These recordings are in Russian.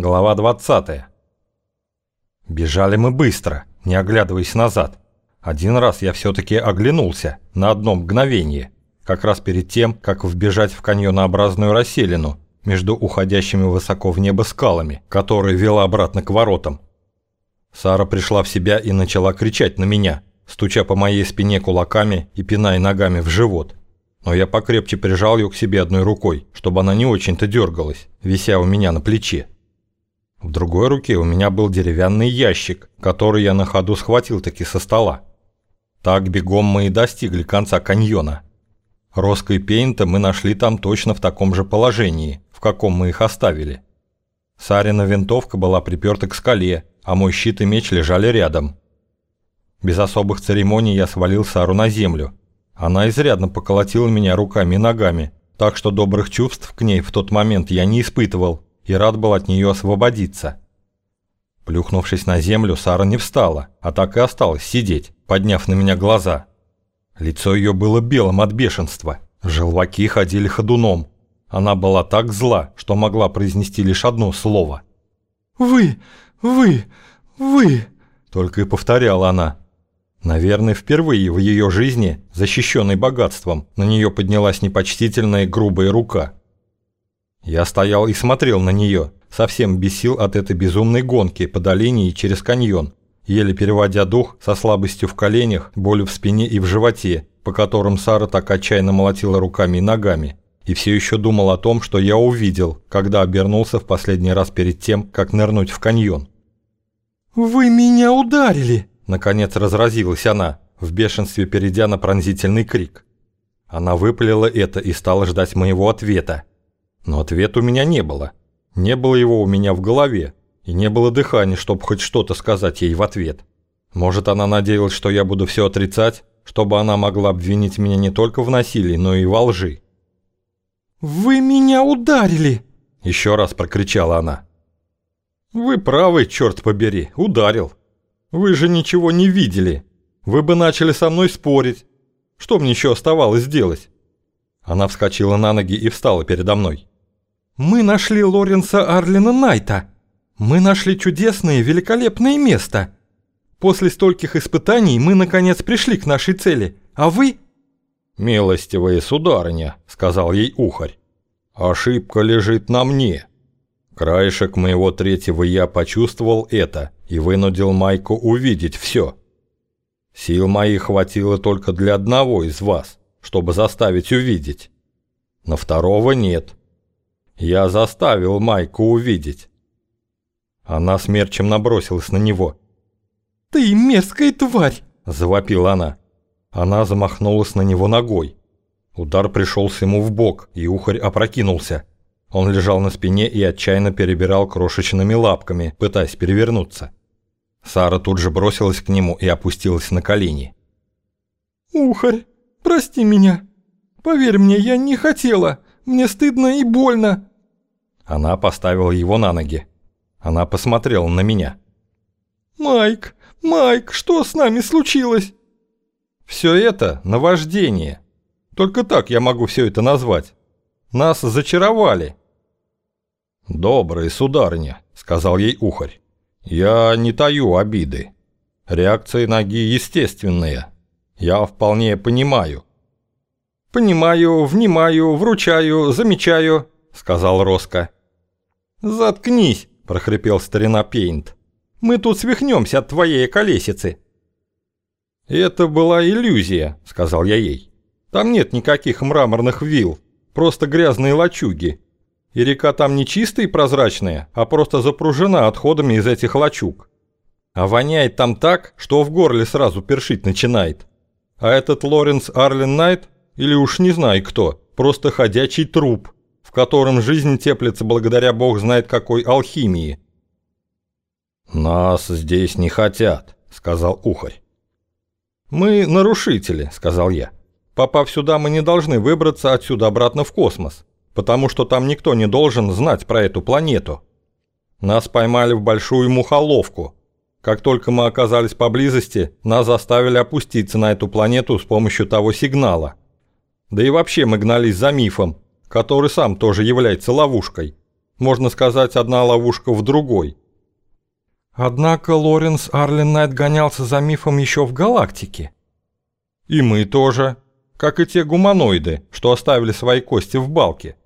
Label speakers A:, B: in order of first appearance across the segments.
A: Глава 20. Бежали мы быстро, не оглядываясь назад. Один раз я все-таки оглянулся на одно мгновение, как раз перед тем, как вбежать в каньонообразную расселину между уходящими высоко в небо скалами, которая вела обратно к воротам. Сара пришла в себя и начала кричать на меня, стуча по моей спине кулаками и пиная ногами в живот. Но я покрепче прижал ее к себе одной рукой, чтобы она не очень-то дергалась, вися у меня на плече. В другой руке у меня был деревянный ящик, который я на ходу схватил таки со стола. Так бегом мы и достигли конца каньона. Роско Пейнта мы нашли там точно в таком же положении, в каком мы их оставили. Сарина винтовка была приперта к скале, а мой щит и меч лежали рядом. Без особых церемоний я свалил Сару на землю. Она изрядно поколотила меня руками и ногами, так что добрых чувств к ней в тот момент я не испытывал и рад был от нее освободиться. Плюхнувшись на землю, Сара не встала, а так и осталась сидеть, подняв на меня глаза. Лицо ее было белым от бешенства, желваки ходили ходуном. Она была так зла, что могла произнести лишь одно слово.
B: «Вы! Вы! Вы!»
A: Только и повторяла она. Наверное, впервые в ее жизни, защищенной богатством, на нее поднялась непочтительная грубая рука. Я стоял и смотрел на нее, совсем без сил от этой безумной гонки по долине и через каньон, еле переводя дух со слабостью в коленях, болью в спине и в животе, по которым Сара так отчаянно молотила руками и ногами, и все еще думал о том, что я увидел, когда обернулся в последний раз перед тем, как нырнуть в каньон.
B: «Вы меня ударили!»
A: Наконец разразилась она, в бешенстве перейдя на пронзительный крик. Она выпалила это и стала ждать моего ответа, но ответа у меня не было. Не было его у меня в голове, и не было дыхания, чтобы хоть что-то сказать ей в ответ. Может, она надеялась, что я буду все отрицать, чтобы она могла обвинить меня не только в насилии, но и во лжи.
B: «Вы меня ударили!»
A: Еще раз прокричала она. «Вы правы, черт побери, ударил. Вы же ничего не видели. Вы бы начали со мной спорить. Что мне еще оставалось сделать?» Она вскочила на ноги и встала передо мной.
B: Мы нашли Лоренса Арлина Найта. Мы нашли чудесное, великолепное место. После стольких испытаний мы наконец пришли к нашей цели. А вы...»
A: «Милостивая сударыня», — сказал ей ухарь. «Ошибка лежит на мне. Краешек моего третьего я почувствовал это и вынудил Майку увидеть все. Сил моих хватило только для одного из вас, чтобы заставить увидеть. На второго нет. Я заставил Майку увидеть. Она смерчем набросилась на него.
B: «Ты мерзкая тварь!»
A: – завопила она. Она замахнулась на него ногой. Удар пришелся ему в бок, и ухарь опрокинулся. Он лежал на спине и отчаянно перебирал крошечными лапками, пытаясь перевернуться. Сара тут же бросилась к нему и опустилась на колени.
B: «Ухарь, прости меня. Поверь мне, я не хотела. Мне стыдно и больно.
A: Она поставила его на ноги. Она посмотрела на меня.
B: «Майк, Майк, что с нами случилось?»
A: «Все это наваждение. Только так я могу все это назвать. Нас зачаровали». «Добрая сударыня», — сказал ей ухарь. «Я не таю обиды. Реакции ноги естественные. Я вполне понимаю».
B: «Понимаю, внимаю, вручаю, замечаю», — сказал Роско. «Заткнись!» – прохрипел старина Пейнт. «Мы тут свихнемся от твоей колесицы!»
A: «Это была иллюзия», – сказал я ей. «Там нет никаких мраморных вилл, просто грязные лачуги. И река там не чистая и прозрачная, а просто запружена отходами из этих лачуг. А воняет там так, что в горле сразу першить начинает. А этот Лоренс Арлен Найт, или уж не знаю кто, просто ходячий труп» в котором жизнь теплится благодаря бог знает какой алхимии. «Нас здесь не хотят», — сказал Ухарь. «Мы нарушители», — сказал я. «Попав сюда, мы не должны выбраться отсюда обратно в космос, потому что там никто не должен знать про эту планету. Нас поймали в большую мухоловку. Как только мы оказались поблизости, нас заставили опуститься на эту планету с помощью того сигнала. Да и вообще мы гнались за мифом, который сам тоже является ловушкой. Можно сказать, одна ловушка в другой.
B: Однако Лоренс Арлен Найт гонялся за мифом еще в галактике.
A: И мы тоже, как и те гуманоиды, что оставили свои кости в балке.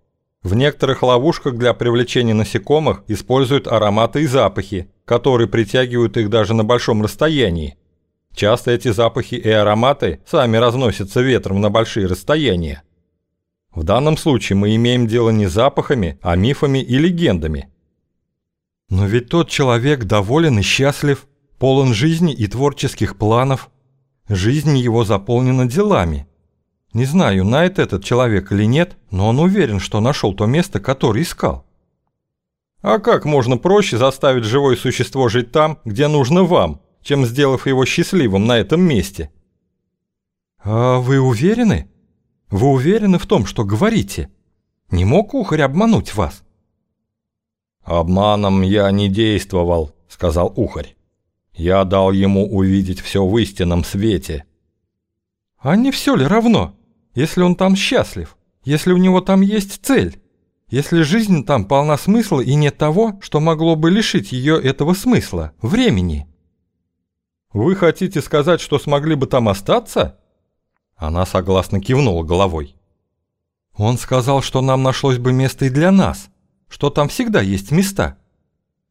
A: В некоторых ловушках для привлечения насекомых используют ароматы и запахи, которые притягивают их даже на большом расстоянии. Часто эти запахи и ароматы сами разносятся ветром на большие расстояния. В данном случае мы имеем дело не запахами, а мифами и легендами.
B: Но ведь тот человек доволен и счастлив, полон жизни и творческих планов. Жизнь его заполнена делами. Не знаю, знает этот человек или нет, но он уверен, что нашел то место, которое искал.
A: А как можно проще заставить живое существо жить там, где нужно вам, чем сделав его счастливым на этом месте?
B: А вы уверены? Вы уверены в том, что говорите? Не мог Ухарь обмануть вас?
A: «Обманом я не действовал», — сказал Ухарь. «Я дал ему увидеть все в истинном свете».
B: «А не все ли равно, если он там счастлив, если у него там есть цель, если жизнь там полна смысла и нет того, что могло бы лишить ее этого смысла, времени?»
A: «Вы хотите сказать, что смогли бы там остаться?»
B: Она согласно кивнула головой. Он сказал, что нам нашлось бы место и для нас, что там всегда есть места.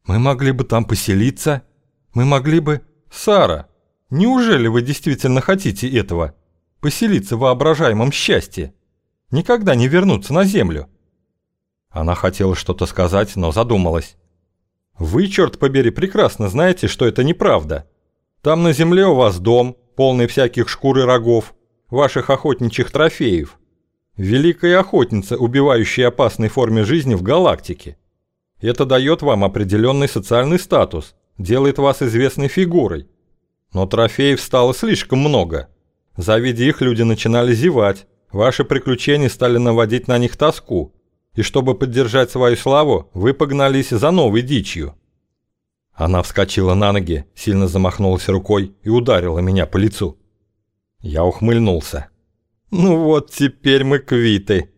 B: Мы могли бы там поселиться, мы могли бы...
A: Сара, неужели вы действительно хотите этого? Поселиться в воображаемом счастье? Никогда не вернуться на землю? Она хотела что-то сказать, но задумалась. Вы, черт побери, прекрасно знаете, что это неправда. Там на земле у вас дом, полный всяких шкур и рогов, ваших охотничьих трофеев. Великая охотница, убивающая опасной форме жизни в галактике. Это дает вам определенный социальный статус, делает вас известной фигурой. Но трофеев стало слишком много. Завидя их, люди начинали зевать, ваши приключения стали наводить на них тоску, и чтобы поддержать свою славу, вы погнались за новой дичью. Она вскочила на ноги, сильно замахнулась рукой и ударила меня по лицу. Я ухмыльнулся. «Ну вот теперь мы квиты.